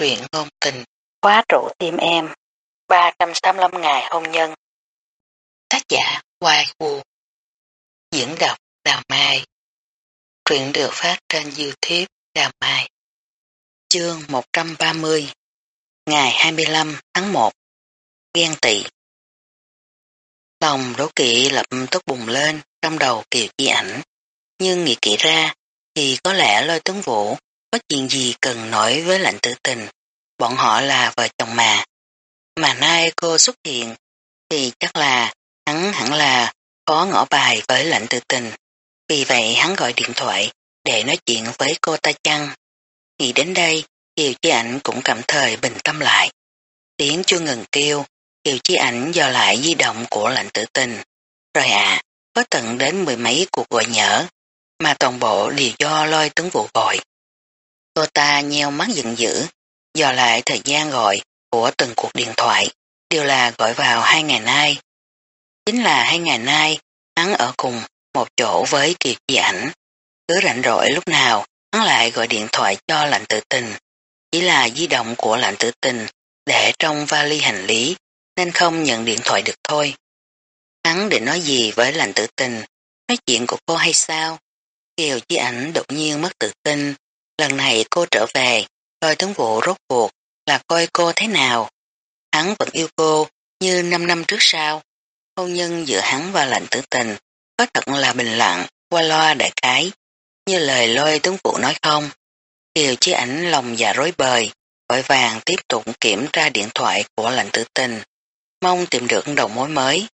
truyện ngôn tình, khóa trụ tim em, 385 ngày hôn nhân. Tác giả Hoài Vũ Diễn đọc Đào Mai. Truyện được phát trên Youtube Đào Mai. Chương 130 Ngày 25 tháng 1 Ghen tị. Lòng đố kỵ lập tức bùng lên trong đầu Kiều Chi ảnh. Nhưng nghĩ kỹ ra thì có lẽ lôi tướng vũ có chuyện gì cần nói với lạnh tử tình, bọn họ là vợ chồng mà. Mà nay cô xuất hiện thì chắc là hắn hẳn là có ngõ bài với lạnh tử tình. Vì vậy hắn gọi điện thoại để nói chuyện với cô ta chăng. Nghĩ đến đây, Kiều Chi Ảnh cũng cảm thời bình tâm lại. Tiếng chưa ngừng kêu, Kiều Chi Ảnh do lại di động của lạnh tử tình. Rồi ạ, có tận đến mười mấy cuộc gọi nhỡ, mà toàn bộ đều do lôi tướng vụ gọi. Cô ta nheo mắt giận dữ, dò lại thời gian gọi của từng cuộc điện thoại, đều là gọi vào hai ngày nay. Chính là hai ngày nay, hắn ở cùng một chỗ với Kiệt dị ảnh. Cứ rảnh rỗi lúc nào, hắn lại gọi điện thoại cho lạnh tự tình. Chỉ là di động của lạnh tử tình để trong vali hành lý nên không nhận điện thoại được thôi. Hắn định nói gì với lạnh tử tình, nói chuyện của cô hay sao? Kiều Chi ảnh đột nhiên mất tự tin, lần này cô trở về, coi tướng vụ rốt cuộc là coi cô thế nào. Hắn vẫn yêu cô như 5 năm trước sau. Hôn nhân giữa hắn và lạnh tử tình có thật là bình lặng, qua loa đại cái, như lời lôi tướng vụ nói không. Kiều Chi ảnh lòng già rối bời, vội vàng tiếp tục kiểm tra điện thoại của lạnh tử tình, mong tìm được đầu mối mới.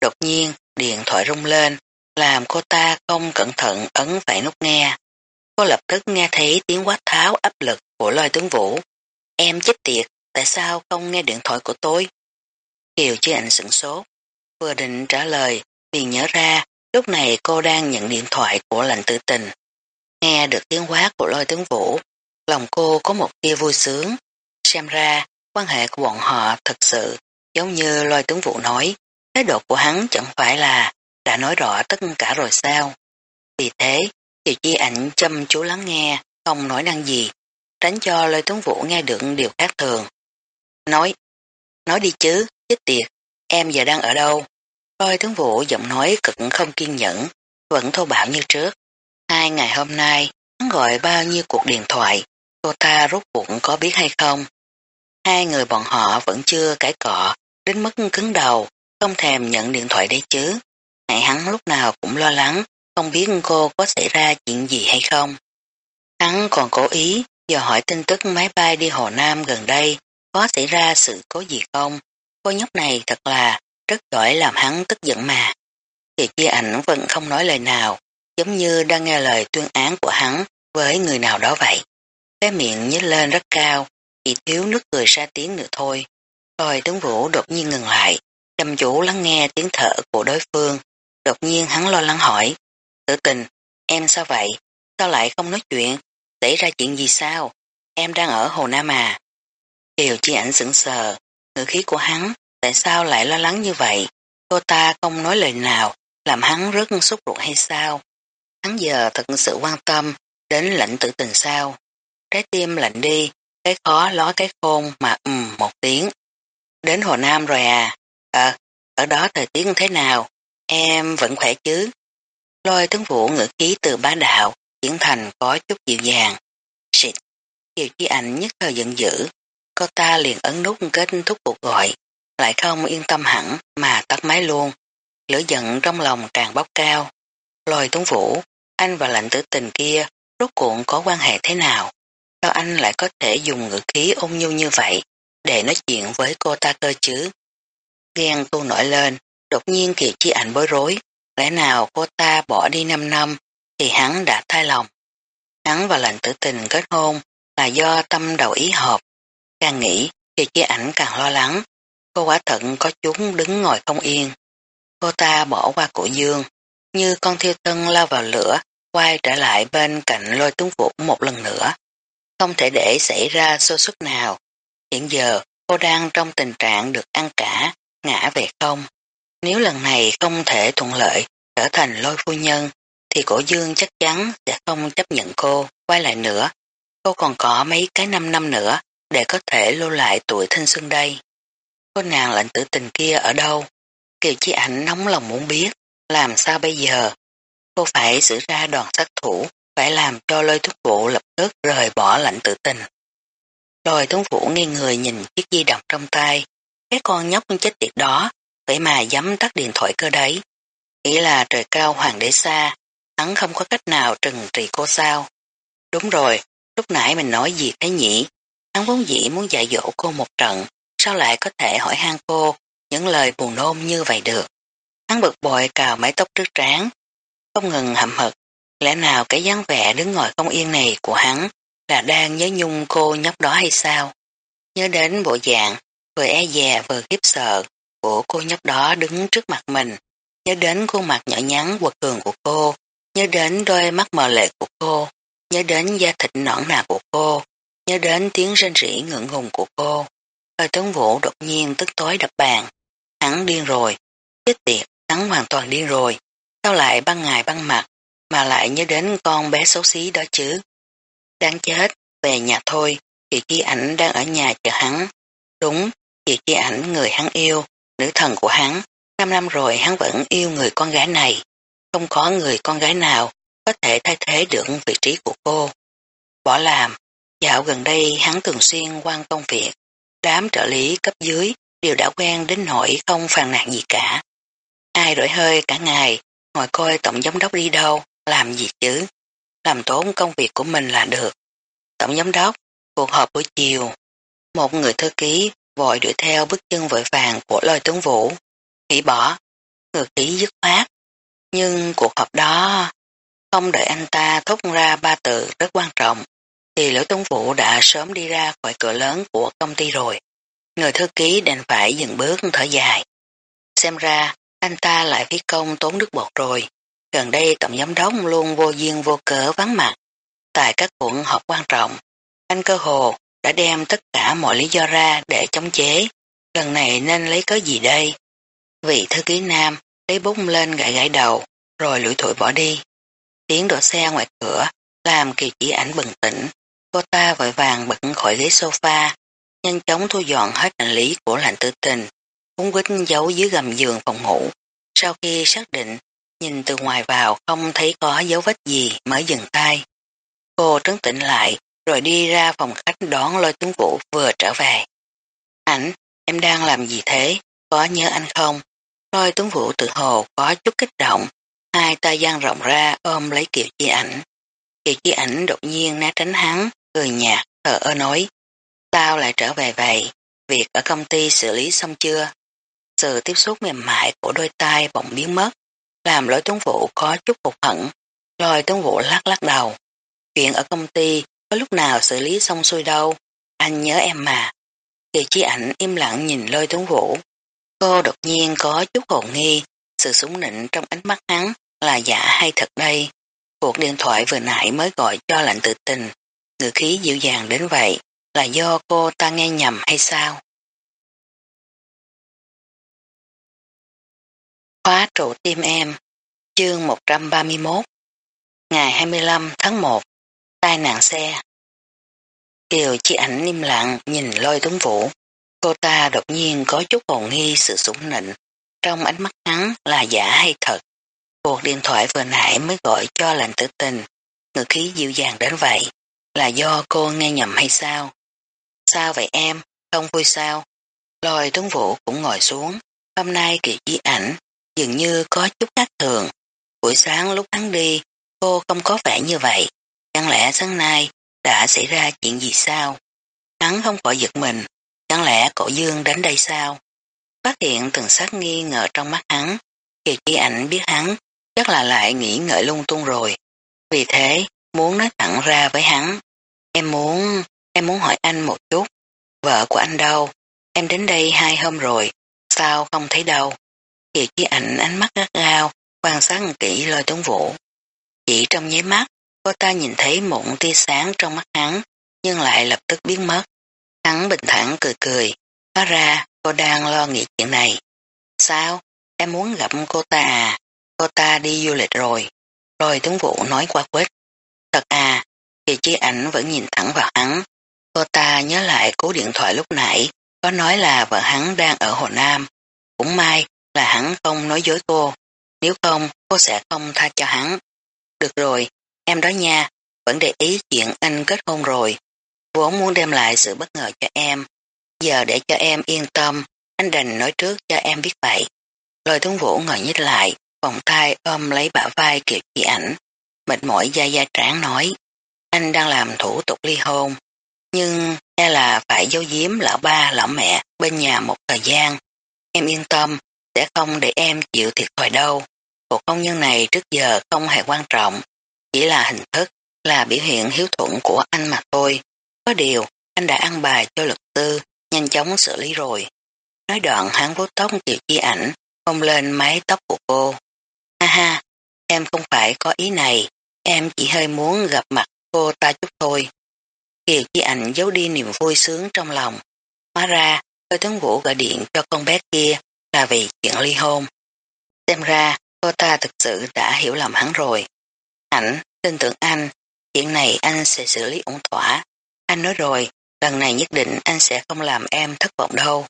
Đột nhiên, điện thoại rung lên, làm cô ta không cẩn thận ấn phải nút nghe. Cô lập tức nghe thấy tiếng quát tháo áp lực của loài tướng vũ. Em chết tiệt, tại sao không nghe điện thoại của tôi? Kiều chứ anh sửng sốt. Vừa định trả lời, liền nhớ ra lúc này cô đang nhận điện thoại của lành tử tình. Nghe được tiếng quát của lôi tướng vũ, lòng cô có một tia vui sướng. Xem ra, quan hệ của bọn họ thật sự giống như lôi tướng vũ nói, thái độ của hắn chẳng phải là đã nói rõ tất cả rồi sao. Vì thế, Kiều Chi ảnh chăm chú lắng nghe, không nói năng gì, tránh cho lời tuấn vũ nghe được điều khác thường. Nói, nói đi chứ, chết tiệt, em giờ đang ở đâu? Lôi tuấn vũ giọng nói cực không kiên nhẫn, vẫn thô bạo như trước. Hai ngày hôm nay, hắn gọi bao nhiêu cuộc điện thoại, cô ta rốt cuộc có biết hay không? Hai người bọn họ vẫn chưa cãi cọ, đến mức cứng đầu, không thèm nhận điện thoại đấy chứ. hại hắn lúc nào cũng lo lắng, không biết cô có xảy ra chuyện gì hay không. Hắn còn cố ý dò hỏi tin tức máy bay đi Hồ Nam gần đây có xảy ra sự cố gì không. Cô nhóc này thật là rất giỏi làm hắn tức giận mà. Thì chia ảnh vẫn không nói lời nào, giống như đang nghe lời tuyên án của hắn với người nào đó vậy. Cái miệng nhếch lên rất cao, chỉ thiếu nước cười ra tiếng nữa thôi. Rồi tướng vũ đột nhiên ngừng lại, chăm chú lắng nghe tiếng thở của đối phương. Đột nhiên hắn lo lắng hỏi, Tử tình, em sao vậy? Sao lại không nói chuyện? Xảy ra chuyện gì sao? Em đang ở Hồ Nam à? Kiều chi ảnh sững sờ, ngữ khí của hắn, tại sao lại lo lắng như vậy? Cô ta không nói lời nào, làm hắn rất xúc ruột hay sao? Hắn giờ thật sự quan tâm đến lệnh tử tình sao? Trái tim lạnh đi, cái khó ló cái khôn mà ừm một tiếng. Đến Hồ Nam rồi à? Ờ, ở đó thời tiết thế nào? Em vẫn khỏe chứ? Lôi tướng vũ ngữ khí từ bá đạo, chuyển thành có chút dịu dàng. Xịt, Kiều Chi Ảnh nhất thời giận dữ, cô ta liền ấn nút kết thúc cuộc gọi, lại không yên tâm hẳn mà tắt máy luôn. Lửa giận trong lòng càng bốc cao. Lôi tướng vũ, anh và lạnh tử tình kia rốt cuộn có quan hệ thế nào? Sao anh lại có thể dùng ngữ khí ôn nhu như vậy để nói chuyện với cô ta cơ chứ? Ghen tu nổi lên, đột nhiên Kiều Chi Ảnh bối rối, Lẽ nào cô ta bỏ đi 5 năm thì hắn đã thay lòng. Hắn và lệnh tử tình kết hôn là do tâm đầu ý hợp. Càng nghĩ thì chia ảnh càng lo lắng. Cô quả thận có chúng đứng ngồi không yên. Cô ta bỏ qua cổ dương, như con thiêu tân lao vào lửa, quay trở lại bên cạnh lôi tướng vũ một lần nữa. Không thể để xảy ra sơ suất nào. Hiện giờ cô đang trong tình trạng được ăn cả, ngã về không. Nếu lần này không thể thuận lợi trở thành lôi phu nhân, thì cổ dương chắc chắn sẽ không chấp nhận cô quay lại nữa. Cô còn có mấy cái năm năm nữa để có thể lưu lại tuổi thanh xuân đây. Cô nàng lệnh tử tình kia ở đâu? Kiều Chi Ảnh nóng lòng muốn biết, làm sao bây giờ? Cô phải xử ra đoàn sát thủ, phải làm cho lôi thúc vụ lập tức rời bỏ lệnh tử tình. Lôi thúc vũ nghiêng người nhìn chiếc di động trong tay, cái con nhóc chết tiệt đó, vậy mà dám tắt điện thoại cơ đấy. Nghĩ là trời cao hoàng đế xa, hắn không có cách nào trừng trị cô sao. Đúng rồi, lúc nãy mình nói gì thế nhỉ? Hắn vốn dĩ muốn dạy dỗ cô một trận, sao lại có thể hỏi han cô những lời buồn nôn như vậy được. Hắn bực bội cào mái tóc trước trán, không ngừng hậm hực, lẽ nào cái dáng vẻ đứng ngồi không yên này của hắn là đang nhớ nhung cô nhóc đó hay sao? Nhớ đến bộ dạng vừa e dè vừa khiếp sợ của cô nhóc đó đứng trước mặt mình, nhớ đến khuôn mặt nhỏ nhắn quật cường của cô, nhớ đến đôi mắt mờ lệ của cô, nhớ đến da thịt nõn nà của cô, nhớ đến tiếng rên rỉ ngượng ngùng của cô. Hơi tuấn vũ đột nhiên tức tối đập bàn. Hắn điên rồi, chết tiệt, hắn hoàn toàn điên rồi. Sao lại băng ngày băng mặt, mà lại nhớ đến con bé xấu xí đó chứ? Đáng chết, về nhà thôi, chị Chi Ảnh đang ở nhà chờ hắn. Đúng, chị Chi Ảnh người hắn yêu, nữ thần của hắn. Năm năm rồi hắn vẫn yêu người con gái này. Không có người con gái nào có thể thay thế được vị trí của cô. Bỏ làm, dạo gần đây hắn thường xuyên quan công việc. Đám trợ lý cấp dưới đều đã quen đến nỗi không phàn nàn gì cả. Ai rỗi hơi cả ngày, ngồi coi tổng giám đốc đi đâu, làm gì chứ? Làm tốn công việc của mình là được. Tổng giám đốc, cuộc họp buổi chiều. Một người thư ký vội đuổi theo bước chân vội vàng của lôi tướng vũ. Hỉ bỏ, ngược ký dứt khoát. Nhưng cuộc họp đó, không đợi anh ta thốt ra ba từ rất quan trọng, thì lỗ tướng vũ đã sớm đi ra khỏi cửa lớn của công ty rồi. Người thư ký đành phải dừng bước thở dài. Xem ra, anh ta lại phí công tốn nước bọt rồi. Gần đây tổng giám đốc luôn vô duyên vô cớ vắng mặt. Tại các cuộc họp quan trọng, anh cơ hồ đã đem tất cả mọi lý do ra để chống chế. Lần này nên lấy cớ gì đây? Vị thư ký nam lấy bút lên gãi gãi đầu, rồi lủi thổi bỏ đi. Tiếng đổ xe ngoài cửa làm kỳ chỉ ảnh bừng tỉnh. Cô ta vội vàng bật khỏi ghế sofa, nhanh chóng thu dọn hết hành lý của lạnh tử tình, cuốn quýt giấu dưới gầm giường phòng ngủ. Sau khi xác định, nhìn từ ngoài vào không thấy có dấu vết gì mới dừng tay. Cô trấn tĩnh lại, rồi đi ra phòng khách đón lôi tướng vũ vừa trở về. Ảnh, em đang làm gì thế? Có nhớ anh không? Lôi tướng vũ tự hồ có chút kích động, hai tay giang rộng ra ôm lấy Kiều Chi ảnh. Kiều Chi ảnh đột nhiên né tránh hắn, cười nhạt, thờ ơ nói. tao lại trở về vậy? Việc ở công ty xử lý xong chưa? Sự tiếp xúc mềm mại của đôi tay bỗng biến mất, làm lôi tuấn vũ có chút hụt hẳn. Lôi tuấn vũ lắc lắc đầu. Chuyện ở công ty có lúc nào xử lý xong xuôi đâu, anh nhớ em mà. Kỳ chi ảnh im lặng nhìn lôi tuấn vũ. Cô đột nhiên có chút hồn nghi, sự súng nịnh trong ánh mắt hắn là giả hay thật đây. Cuộc điện thoại vừa nãy mới gọi cho lạnh tự tình, ngữ khí dịu dàng đến vậy, là do cô ta nghe nhầm hay sao? Khóa trụ tim em, chương 131, ngày 25 tháng 1, tai nạn xe. Kiều chi ảnh im lặng nhìn lôi tuấn vũ, cô ta đột nhiên có chút hồn nghi sự sủng nịnh, trong ánh mắt hắn là giả hay thật. Cuộc điện thoại vừa nãy mới gọi cho lành tử tình, ngữ khí dịu dàng đến vậy, là do cô nghe nhầm hay sao? Sao vậy em, không vui sao? Lôi tuấn vũ cũng ngồi xuống, hôm nay Kiều di ảnh, dường như có chút khác thường. Buổi sáng lúc hắn đi, cô không có vẻ như vậy. Chẳng lẽ sáng nay đã xảy ra chuyện gì sao? Hắn không khỏi giật mình, chẳng lẽ cổ dương đến đây sao? Phát hiện từng sắc nghi ngờ trong mắt hắn, kỳ chi ảnh biết hắn, chắc là lại nghĩ ngợi lung tung rồi. Vì thế, muốn nói thẳng ra với hắn. Em muốn, em muốn hỏi anh một chút. Vợ của anh đâu? Em đến đây hai hôm rồi, sao không thấy đâu? Kỳ chi ảnh ánh mắt gắt gao, quan sát kỹ lôi tuấn vũ. Chỉ trong nháy mắt, cô ta nhìn thấy một tia sáng trong mắt hắn, nhưng lại lập tức biến mất. Hắn bình thản cười cười, hóa ra cô đang lo nghĩ chuyện này. Sao? Em muốn gặp cô ta à? Cô ta đi du lịch rồi. Rồi tướng vụ nói qua quýt. Thật à, thì chi ảnh vẫn nhìn thẳng vào hắn. Cô ta ta nhớ lại cú điện thoại lúc nãy, có nói là vợ hắn đang ở Hồ Nam. Cũng may là hắn không nói dối cô, nếu không cô sẽ không tha cho hắn. Được rồi, em đó nha, vẫn để ý chuyện anh kết hôn rồi. Vốn muốn đem lại sự bất ngờ cho em. Giờ để cho em yên tâm, anh đành nói trước cho em biết vậy. Lôi tướng vũ ngồi nhích lại, vòng tay ôm lấy bả vai kiểu Chi ảnh. Mệt mỏi da da tráng nói, anh đang làm thủ tục ly hôn, nhưng e là phải giấu giếm lão ba lão mẹ bên nhà một thời gian. Em yên tâm, sẽ không để em chịu thiệt thòi đâu. Cuộc hôn nhân này trước giờ không hề quan trọng, chỉ là hình thức, là biểu hiện hiếu thuận của anh mà thôi. Có điều, anh đã ăn bài cho luật tư, nhanh chóng xử lý rồi. Nói đoạn hắn vuốt tóc Kiều Chi ảnh, không lên mái tóc của cô. Ha ha, em không phải có ý này, em chỉ hơi muốn gặp mặt cô ta chút thôi. Kiều Chi ảnh giấu đi niềm vui sướng trong lòng. Hóa ra, hơi tướng vũ gọi điện cho con bé kia là vì chuyện ly hôn. Xem ra, cô ta thực sự đã hiểu lầm hắn rồi. Ảnh, tin tưởng anh, chuyện này anh sẽ xử lý ổn thỏa. Anh nói rồi, lần này nhất định anh sẽ không làm em thất vọng đâu.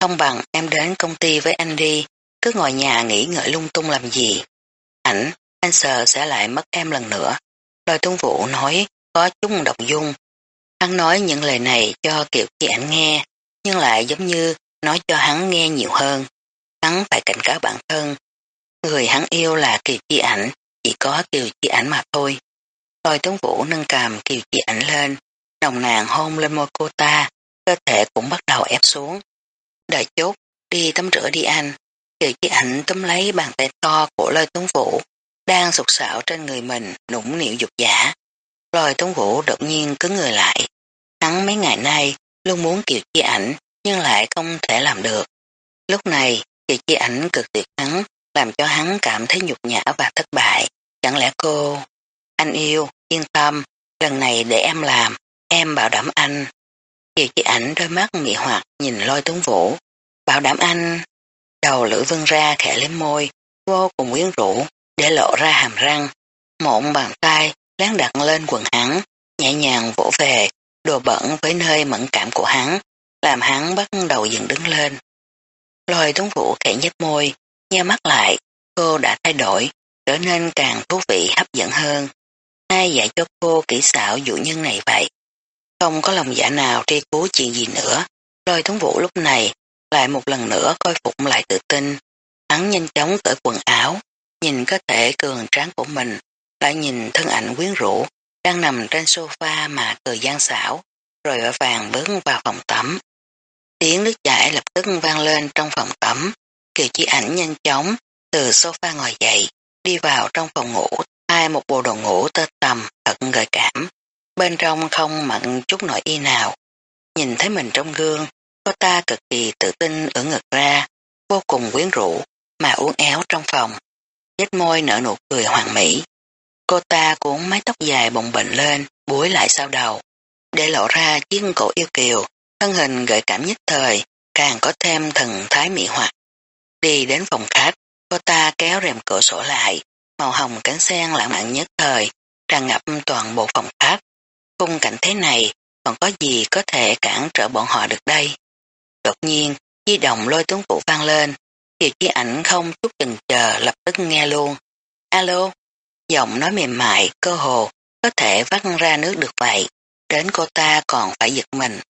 Không bằng em đến công ty với anh đi, cứ ngồi nhà nghĩ ngợi lung tung làm gì. Ảnh, anh sợ sẽ lại mất em lần nữa. Lời tuân vũ nói có chút độc dung. Hắn nói những lời này cho Kiều Chi ảnh nghe, nhưng lại giống như nói cho hắn nghe nhiều hơn. Hắn phải cảnh cáo bản thân. Người hắn yêu là Kiều Chi ảnh, chỉ có Kiều Chi ảnh mà thôi. Lôi tuấn vũ nâng cầm Kiều Chi ảnh lên, nồng nàng hôn lên môi cô ta, cơ thể cũng bắt đầu ép xuống. Đợi chút, đi tắm rửa đi anh. Kiều Chi ảnh túm lấy bàn tay to của lôi tuấn vũ, đang sụt sạo trên người mình, nũng nịu dục giả. Lôi tuấn vũ đột nhiên cứng người lại. Hắn mấy ngày nay luôn muốn Kiều Chi ảnh nhưng lại không thể làm được. Lúc này, Kiều Chi ảnh cực tuyệt hắn, làm cho hắn cảm thấy nhục nhã và thất bại. Chẳng lẽ cô... Anh yêu, yên tâm, lần này để em làm, em bảo đảm anh. Kiều chị ảnh đôi mắt mị hoặc nhìn lôi tuấn vũ. Bảo đảm anh... Đầu lưỡi vân ra khẽ lên môi, vô cùng quyến rũ, để lộ ra hàm răng. Mộn bàn tay lán đặt lên quần hắn, nhẹ nhàng vỗ về, đồ bẩn với nơi mẫn cảm của hắn, làm hắn bắt đầu dựng đứng lên. Lôi tuấn vũ khẽ nhếch môi, Nhớ mắt lại, cô đã thay đổi, trở nên càng thú vị hấp dẫn hơn. Ai dạy cho cô kỹ xảo dụ nhân này vậy? Không có lòng dạ nào tri cứu chuyện gì nữa. Lôi thống vũ lúc này lại một lần nữa coi phục lại tự tin. Hắn nhanh chóng cởi quần áo, nhìn cơ thể cường tráng của mình, lại nhìn thân ảnh quyến rũ, đang nằm trên sofa mà cười gian xảo, rồi vội vàng bước vào phòng tắm. Tiếng nước chảy lập tức vang lên trong phòng tắm, Kiều Chi Ảnh nhanh chóng từ sofa ngồi dậy, đi vào trong phòng ngủ, hai một bộ đồ ngủ tơ tầm thật gợi cảm. Bên trong không mặn chút nội y nào. Nhìn thấy mình trong gương, cô ta cực kỳ tự tin ở ngực ra, vô cùng quyến rũ, mà uốn éo trong phòng. Nhếch môi nở nụ cười hoàng mỹ. Cô ta cuốn mái tóc dài bồng bệnh lên, búi lại sau đầu, để lộ ra chiếc cổ yêu kiều, thân hình gợi cảm nhất thời, càng có thêm thần thái mỹ hoặc. Đi đến phòng khách, cô ta kéo rèm cửa sổ lại, màu hồng cánh sen lãng mạn nhất thời, tràn ngập toàn bộ phòng khách. Khung cảnh thế này, còn có gì có thể cản trở bọn họ được đây? Đột nhiên, di động lôi tướng phụ vang lên, Kiều Chi ảnh không chút chừng chờ lập tức nghe luôn. Alo, giọng nói mềm mại, cơ hồ, có thể vắt ra nước được vậy. Đến cô ta còn phải giật mình.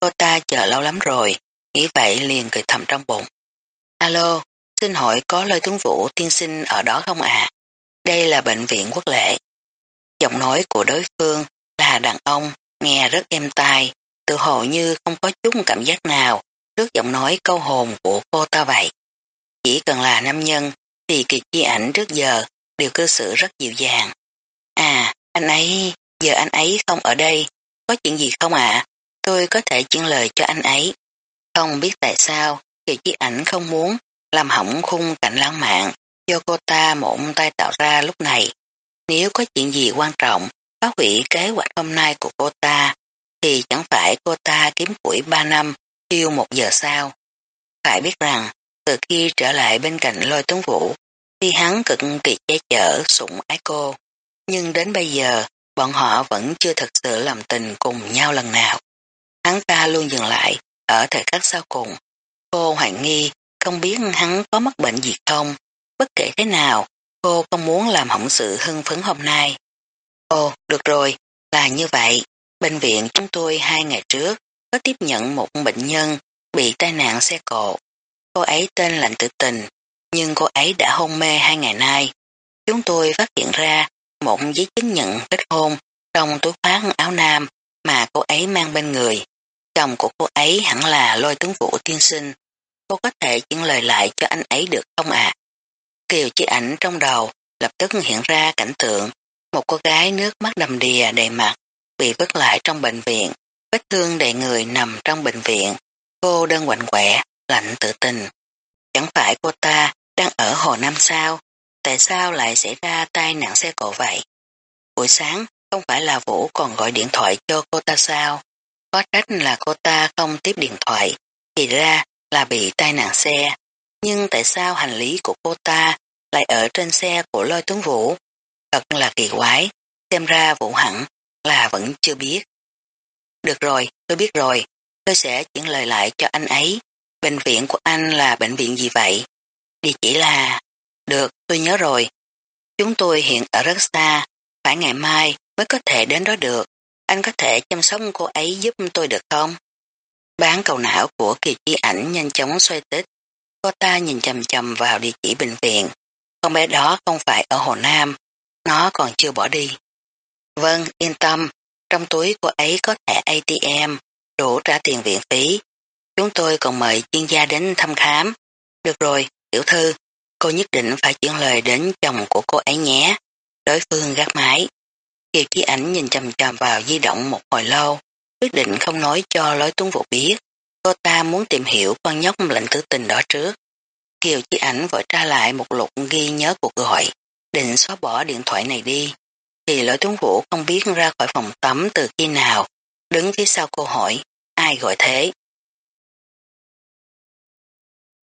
Cô ta chờ lâu lắm rồi, nghĩ vậy liền cười thầm trong bụng. Alo, xin hỏi có lời tướng vũ tiên sinh ở đó không ạ? Đây là bệnh viện quốc lệ. Giọng nói của đối phương là đàn ông, nghe rất êm tai, tự hồ như không có chút cảm giác nào trước giọng nói câu hồn của cô ta vậy. Chỉ cần là nam nhân thì kỳ chi ảnh trước giờ đều cư xử rất dịu dàng. À, anh ấy, giờ anh ấy không ở đây, có chuyện gì không ạ? Tôi có thể chuyển lời cho anh ấy. Không biết tại sao, kỳ chiếc ảnh không muốn làm hỏng khung cảnh lãng mạn do cô ta mộn tay tạo ra lúc này. Nếu có chuyện gì quan trọng, phá hủy kế hoạch hôm nay của cô ta, thì chẳng phải cô ta kiếm củi 3 năm, tiêu một giờ sau. Phải biết rằng, từ khi trở lại bên cạnh lôi tuấn vũ, thì hắn cực kỳ che chở sủng ái cô. Nhưng đến bây giờ, bọn họ vẫn chưa thật sự làm tình cùng nhau lần nào. hắn ta luôn dừng lại ở thời khắc sau cùng. Cô hoài nghi không biết hắn có mắc bệnh gì không. Bất kể thế nào, cô không muốn làm hỏng sự hưng phấn hôm nay. Ồ, được rồi, là như vậy. Bệnh viện chúng tôi hai ngày trước có tiếp nhận một bệnh nhân bị tai nạn xe cộ. Cô ấy tên Lạnh Tự Tình, nhưng cô ấy đã hôn mê hai ngày nay. Chúng tôi phát hiện ra một giấy chứng nhận kết hôn trong túi khoác áo nam mà cô ấy mang bên người. Chồng của cô ấy hẳn là lôi tướng vũ tiên sinh. Cô có thể chuyển lời lại cho anh ấy được không ạ? Kiều chi ảnh trong đầu lập tức hiện ra cảnh tượng một cô gái nước mắt đầm đìa đầy mặt bị vứt lại trong bệnh viện, vết thương đầy người nằm trong bệnh viện. Cô đơn quạnh quẻ, lạnh tự tình. Chẳng phải cô ta đang ở Hồ Nam sao? Tại sao lại xảy ra tai nạn xe cộ vậy? Buổi sáng, không phải là Vũ còn gọi điện thoại cho cô ta sao? Có trách là cô ta không tiếp điện thoại, thì ra là bị tai nạn xe. Nhưng tại sao hành lý của cô ta lại ở trên xe của lôi tướng Vũ? Thật là kỳ quái, xem ra Vũ hẳn là vẫn chưa biết. Được rồi, tôi biết rồi, tôi sẽ chuyển lời lại cho anh ấy. Bệnh viện của anh là bệnh viện gì vậy? Địa chỉ là... Được, tôi nhớ rồi. Chúng tôi hiện ở rất xa, phải ngày mai mới có thể đến đó được. Anh có thể chăm sóc cô ấy giúp tôi được không? Bán cầu não của kỳ chi ảnh nhanh chóng xoay tích. Cô ta nhìn chầm chầm vào địa chỉ bệnh viện. Con bé đó không phải ở Hồ Nam, nó còn chưa bỏ đi. Vâng, yên tâm, trong túi cô ấy có thẻ ATM, đủ trả tiền viện phí. Chúng tôi còn mời chuyên gia đến thăm khám. Được rồi, tiểu thư, cô nhất định phải chuyển lời đến chồng của cô ấy nhé. Đối phương gác máy. Kiều Chi Ảnh nhìn chầm chầm vào di động một hồi lâu, quyết định không nói cho lối tuấn vụ biết. Cô ta muốn tìm hiểu con nhóc lệnh tử tình đó trước. Kiều Chi Ảnh vội tra lại một lục ghi nhớ cuộc gọi, định xóa bỏ điện thoại này đi. Thì lỗi tuấn vũ không biết ra khỏi phòng tắm từ khi nào, đứng phía sau cô hỏi, ai gọi thế?